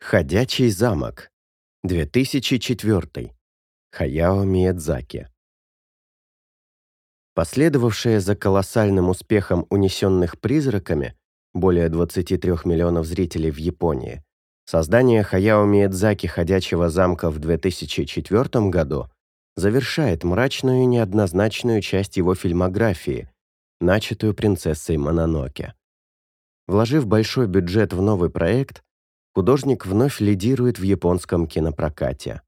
Ходячий замок. 2004. Хаяо Миядзаки. Последовавшее за колоссальным успехом «Унесенных призраками» более 23 миллионов зрителей в Японии, создание Хаяо Миядзаки «Ходячего замка» в 2004 году завершает мрачную и неоднозначную часть его фильмографии, начатую принцессой Мононоке. Вложив большой бюджет в новый проект, художник вновь лидирует в японском кинопрокате.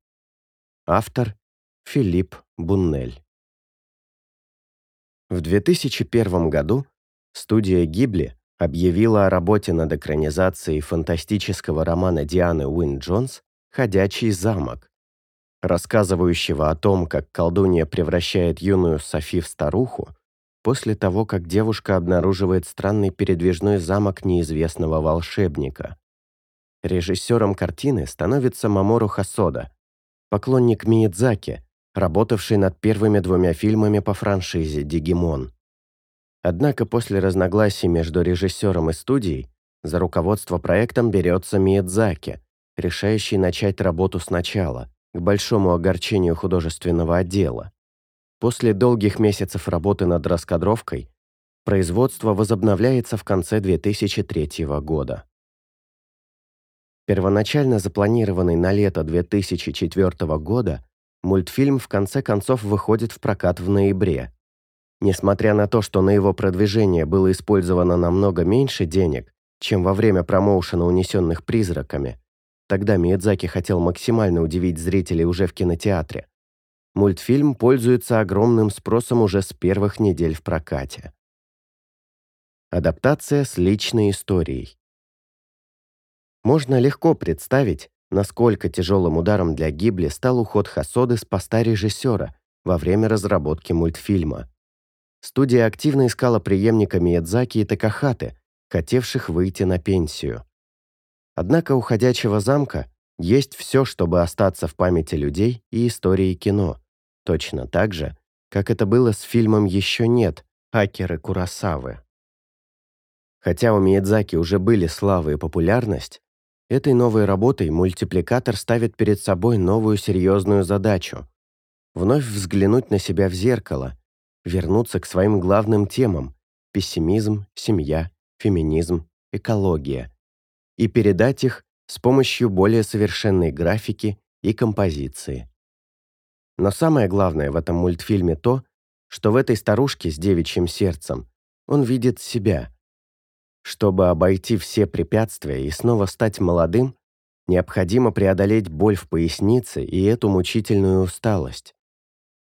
Автор – Филипп Буннель. В 2001 году студия Гибли объявила о работе над экранизацией фантастического романа Дианы Уин Джонс «Ходячий замок», рассказывающего о том, как колдунья превращает юную Софи в старуху после того, как девушка обнаруживает странный передвижной замок неизвестного волшебника. Режиссером картины становится Мамору Хасода, поклонник Миядзаки, работавший над первыми двумя фильмами по франшизе «Дигимон». Однако после разногласий между режиссером и студией за руководство проектом берется Миядзаки, решающий начать работу сначала, к большому огорчению художественного отдела. После долгих месяцев работы над раскадровкой производство возобновляется в конце 2003 года. Первоначально запланированный на лето 2004 года, мультфильм в конце концов выходит в прокат в ноябре. Несмотря на то, что на его продвижение было использовано намного меньше денег, чем во время промоушена «Унесенных призраками», тогда Миядзаки хотел максимально удивить зрителей уже в кинотеатре. Мультфильм пользуется огромным спросом уже с первых недель в прокате. Адаптация с личной историей. Можно легко представить, насколько тяжелым ударом для Гибли стал уход Хасоды с поста режиссера во время разработки мультфильма. Студия активно искала преемника Миядзаки и Такахаты, хотевших выйти на пенсию. Однако у «Ходячего замка» есть все, чтобы остаться в памяти людей и истории кино, точно так же, как это было с фильмом «Еще нет» Акеры Курасавы. Хотя у Миядзаки уже были слава и популярность, Этой новой работой мультипликатор ставит перед собой новую серьезную задачу – вновь взглянуть на себя в зеркало, вернуться к своим главным темам – пессимизм, семья, феминизм, экология – и передать их с помощью более совершенной графики и композиции. Но самое главное в этом мультфильме то, что в этой старушке с девичьим сердцем он видит себя – чтобы обойти все препятствия и снова стать молодым, необходимо преодолеть боль в пояснице и эту мучительную усталость.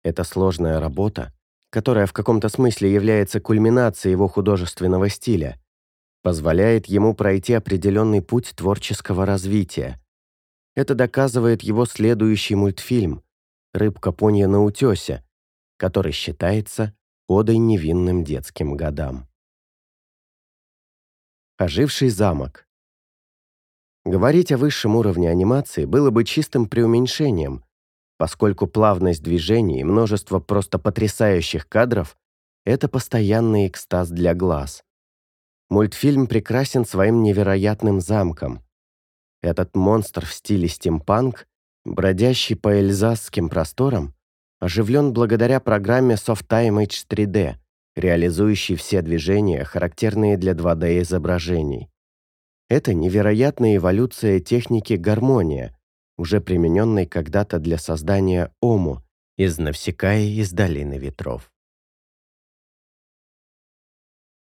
Это сложная работа, которая в каком-то смысле является кульминацией его художественного стиля, позволяет ему пройти определенный путь творческого развития. Это доказывает его следующий мультфильм «Рыбка-понья на утесе», который считается одой невинным детским годам. Оживший замок. Говорить о высшем уровне анимации было бы чистым преуменьшением, поскольку плавность движений и множество просто потрясающих кадров – это постоянный экстаз для глаз. Мультфильм прекрасен своим невероятным замком. Этот монстр в стиле стимпанк, бродящий по эльзасским просторам, оживлен благодаря программе Softtime H3D – реализующий все движения, характерные для 2D-изображений. Это невероятная эволюция техники гармония, уже примененной когда-то для создания ому из Навсекая из Долины Ветров.